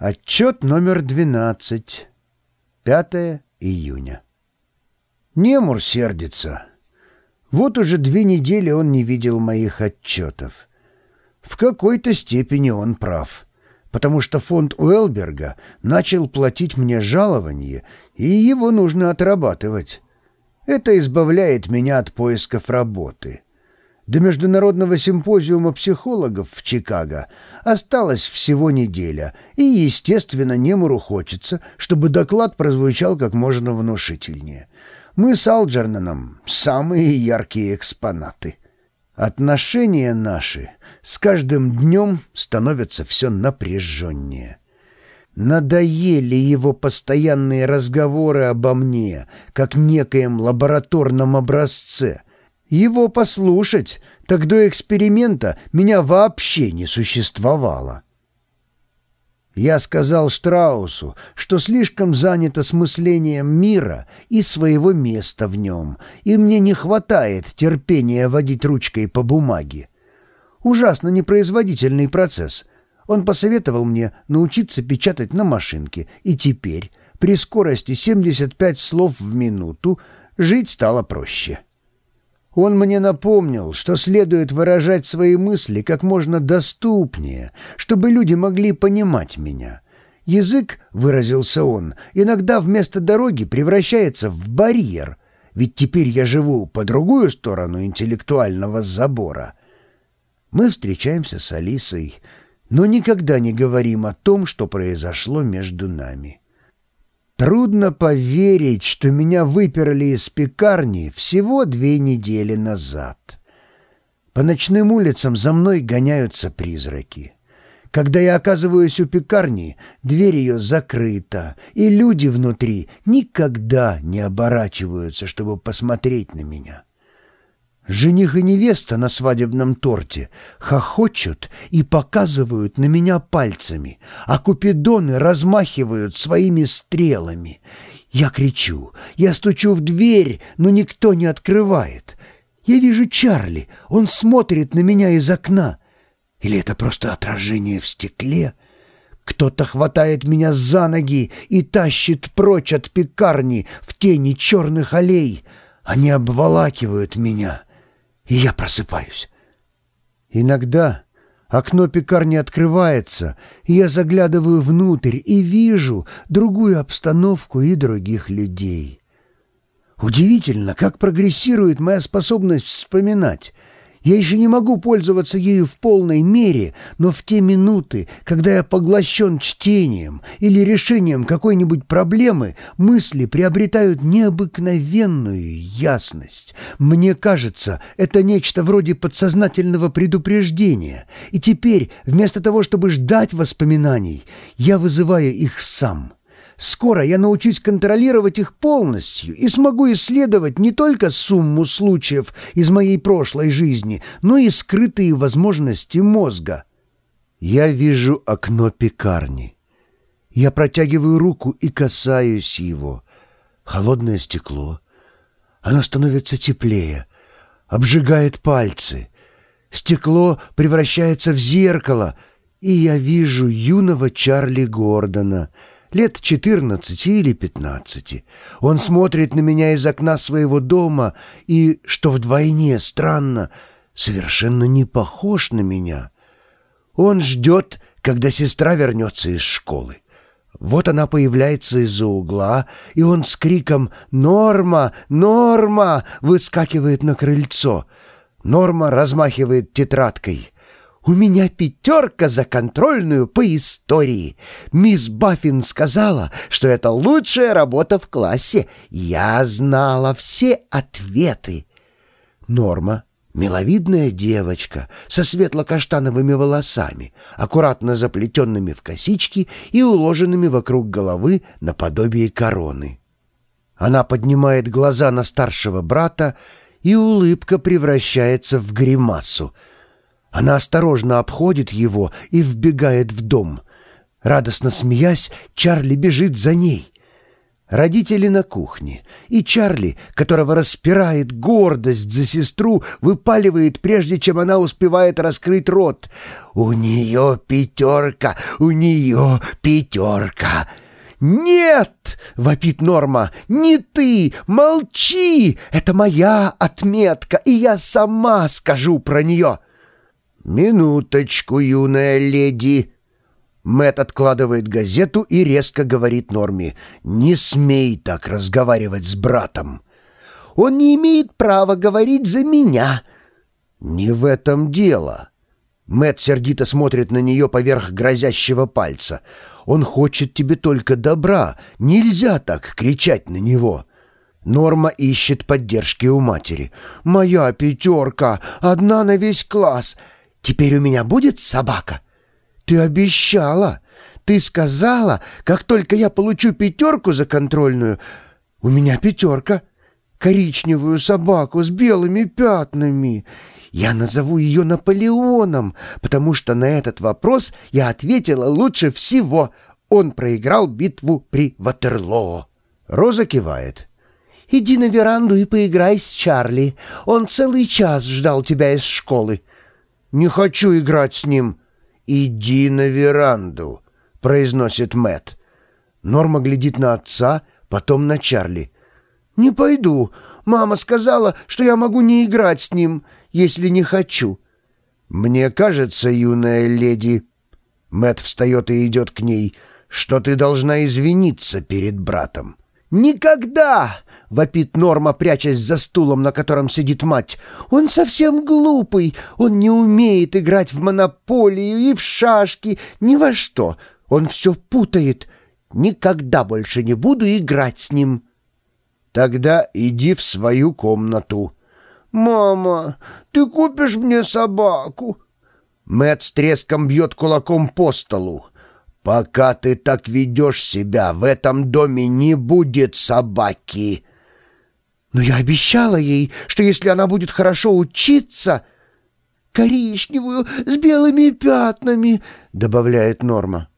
Отчет номер 12. 5 июня. Немур сердится. Вот уже две недели он не видел моих отчетов. В какой-то степени он прав, потому что фонд Уэлберга начал платить мне жалование, и его нужно отрабатывать. Это избавляет меня от поисков работы. До Международного симпозиума психологов в Чикаго осталась всего неделя, и, естественно, Немуру хочется, чтобы доклад прозвучал как можно внушительнее. Мы с Алджернаном самые яркие экспонаты. Отношения наши с каждым днем становятся все напряженнее. Надоели его постоянные разговоры обо мне, как некоем лабораторном образце — его послушать, так до эксперимента меня вообще не существовало. Я сказал Штраусу, что слишком занят осмыслением мира и своего места в нем, и мне не хватает терпения водить ручкой по бумаге. Ужасно непроизводительный процесс. Он посоветовал мне научиться печатать на машинке, и теперь, при скорости 75 слов в минуту, жить стало проще. Он мне напомнил, что следует выражать свои мысли как можно доступнее, чтобы люди могли понимать меня. Язык, выразился он, иногда вместо дороги превращается в барьер, ведь теперь я живу по другую сторону интеллектуального забора. Мы встречаемся с Алисой, но никогда не говорим о том, что произошло между нами. Трудно поверить, что меня выперли из пекарни всего две недели назад. По ночным улицам за мной гоняются призраки. Когда я оказываюсь у пекарни, дверь ее закрыта, и люди внутри никогда не оборачиваются, чтобы посмотреть на меня. Жених и невеста на свадебном торте хохочут и показывают на меня пальцами, а купидоны размахивают своими стрелами. Я кричу, я стучу в дверь, но никто не открывает. Я вижу Чарли, он смотрит на меня из окна. Или это просто отражение в стекле? Кто-то хватает меня за ноги и тащит прочь от пекарни в тени черных аллей. Они обволакивают меня и я просыпаюсь. Иногда окно пекарни открывается, и я заглядываю внутрь и вижу другую обстановку и других людей. Удивительно, как прогрессирует моя способность вспоминать — я еще не могу пользоваться ею в полной мере, но в те минуты, когда я поглощен чтением или решением какой-нибудь проблемы, мысли приобретают необыкновенную ясность. Мне кажется, это нечто вроде подсознательного предупреждения. И теперь, вместо того, чтобы ждать воспоминаний, я вызываю их сам». Скоро я научусь контролировать их полностью и смогу исследовать не только сумму случаев из моей прошлой жизни, но и скрытые возможности мозга. Я вижу окно пекарни. Я протягиваю руку и касаюсь его. Холодное стекло. Оно становится теплее, обжигает пальцы. Стекло превращается в зеркало, и я вижу юного Чарли Гордона — лет четырнадцати или пятнадцати. Он смотрит на меня из окна своего дома и, что вдвойне странно, совершенно не похож на меня. Он ждет, когда сестра вернется из школы. Вот она появляется из-за угла, и он с криком «Норма! Норма!» выскакивает на крыльцо. Норма размахивает тетрадкой — у меня пятерка за контрольную по истории. Мисс Баффин сказала, что это лучшая работа в классе. Я знала все ответы. Норма Миловидная девочка со светло-каштановыми волосами, аккуратно заплетенными в косички и уложенными вокруг головы наподобие короны. Она поднимает глаза на старшего брата, и улыбка превращается в гримасу — она осторожно обходит его и вбегает в дом. Радостно смеясь, Чарли бежит за ней. Родители на кухне, и Чарли, которого распирает гордость за сестру, выпаливает, прежде чем она успевает раскрыть рот. «У нее пятерка! У нее пятерка!» «Нет!» — вопит Норма. «Не ты! Молчи! Это моя отметка, и я сама скажу про нее!» «Минуточку, юная леди!» Мэт откладывает газету и резко говорит Норме. «Не смей так разговаривать с братом!» «Он не имеет права говорить за меня!» «Не в этом дело!» Мэт сердито смотрит на нее поверх грозящего пальца. «Он хочет тебе только добра. Нельзя так кричать на него!» Норма ищет поддержки у матери. «Моя пятерка! Одна на весь класс! Теперь у меня будет собака?» «Ты обещала! Ты сказала, как только я получу пятерку за контрольную, у меня пятерка, коричневую собаку с белыми пятнами. Я назову ее Наполеоном, потому что на этот вопрос я ответила лучше всего. Он проиграл битву при Ватерлоо». Роза кивает. «Иди на веранду и поиграй с Чарли. Он целый час ждал тебя из школы». «Не хочу играть с ним», «Иди на веранду», — произносит Мэт. Норма глядит на отца, потом на Чарли. «Не пойду. Мама сказала, что я могу не играть с ним, если не хочу». «Мне кажется, юная леди...» Мэт встает и идет к ней, что ты должна извиниться перед братом. «Никогда!» — вопит Норма, прячась за стулом, на котором сидит мать. «Он совсем глупый. Он не умеет играть в монополию и в шашки, ни во что. Он все путает. Никогда больше не буду играть с ним». «Тогда иди в свою комнату». «Мама, ты купишь мне собаку?» Мэтт с треском бьет кулаком по столу. «Пока ты так ведешь себя, в этом доме не будет собаки!» «Но я обещала ей, что если она будет хорошо учиться...» «Коричневую, с белыми пятнами», — добавляет Норма.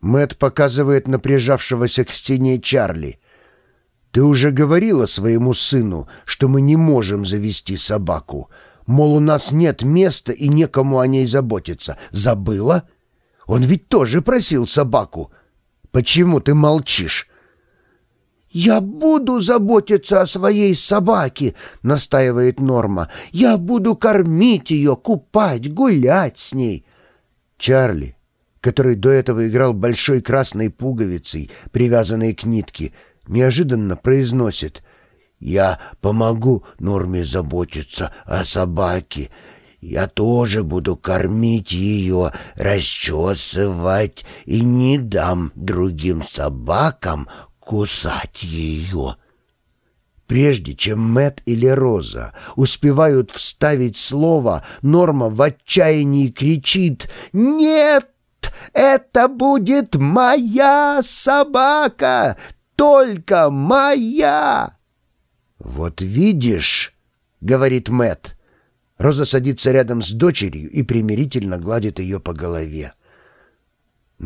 Мэт показывает на прижавшегося к стене Чарли. «Ты уже говорила своему сыну, что мы не можем завести собаку. Мол, у нас нет места и некому о ней заботиться. Забыла?» Он ведь тоже просил собаку. Почему ты молчишь?» «Я буду заботиться о своей собаке», — настаивает Норма. «Я буду кормить ее, купать, гулять с ней». Чарли, который до этого играл большой красной пуговицей, привязанной к нитке, неожиданно произносит «Я помогу Норме заботиться о собаке. Я тоже буду кормить ее, расчесывать и не дам другим собакам кусать ее. Прежде чем Мэт или Роза успевают вставить слово, Норма в отчаянии кричит «Нет! Это будет моя собака! Только моя!» «Вот видишь», — говорит Мэт, — Роза садится рядом с дочерью и примирительно гладит ее по голове.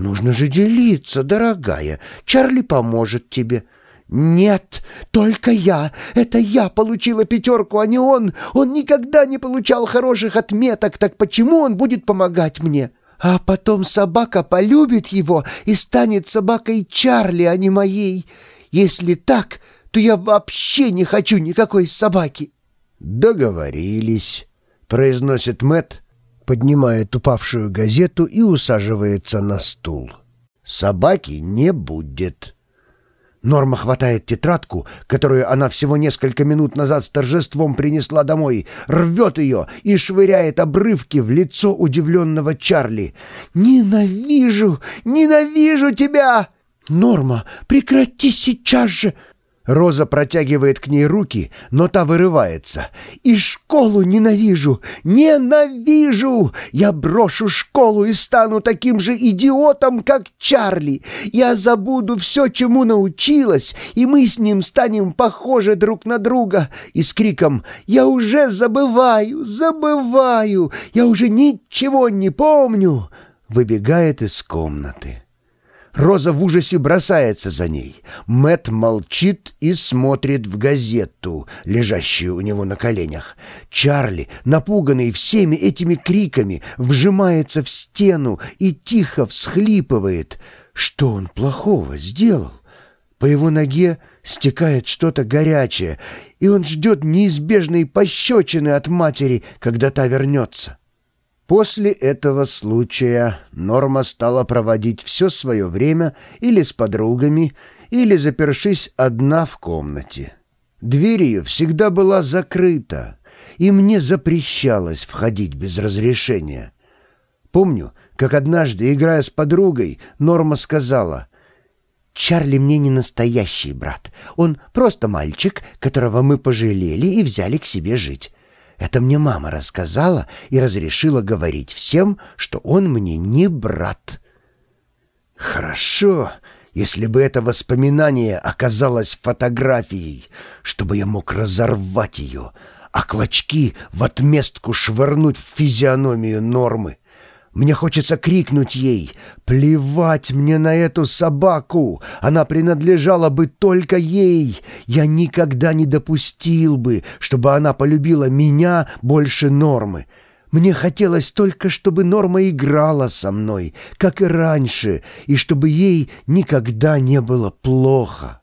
«Нужно же делиться, дорогая. Чарли поможет тебе». «Нет, только я. Это я получила пятерку, а не он. Он никогда не получал хороших отметок, так почему он будет помогать мне? А потом собака полюбит его и станет собакой Чарли, а не моей. Если так, то я вообще не хочу никакой собаки». «Договорились» произносит Мэт, поднимает упавшую газету и усаживается на стул. «Собаки не будет». Норма хватает тетрадку, которую она всего несколько минут назад с торжеством принесла домой, рвет ее и швыряет обрывки в лицо удивленного Чарли. «Ненавижу! Ненавижу тебя!» «Норма, прекрати сейчас же!» Роза протягивает к ней руки, но та вырывается. «И школу ненавижу! Ненавижу! Я брошу школу и стану таким же идиотом, как Чарли! Я забуду все, чему научилась, и мы с ним станем похожи друг на друга!» И с криком «Я уже забываю! Забываю! Я уже ничего не помню!» выбегает из комнаты. Роза в ужасе бросается за ней. Мэт молчит и смотрит в газету, лежащую у него на коленях. Чарли, напуганный всеми этими криками, вжимается в стену и тихо всхлипывает. Что он плохого сделал? По его ноге стекает что-то горячее, и он ждет неизбежной пощечины от матери, когда та вернется. После этого случая Норма стала проводить все свое время или с подругами, или запершись одна в комнате. Дверь ее всегда была закрыта, и мне запрещалось входить без разрешения. Помню, как однажды, играя с подругой, Норма сказала, «Чарли мне не настоящий брат. Он просто мальчик, которого мы пожалели и взяли к себе жить. Это мне мама рассказала и разрешила говорить всем, что он мне не брат. Хорошо, если бы это воспоминание оказалось фотографией, чтобы я мог разорвать ее, а клочки в отместку швырнуть в физиономию нормы. Мне хочется крикнуть ей «Плевать мне на эту собаку! Она принадлежала бы только ей! Я никогда не допустил бы, чтобы она полюбила меня больше Нормы!» Мне хотелось только, чтобы Норма играла со мной, как и раньше, и чтобы ей никогда не было плохо.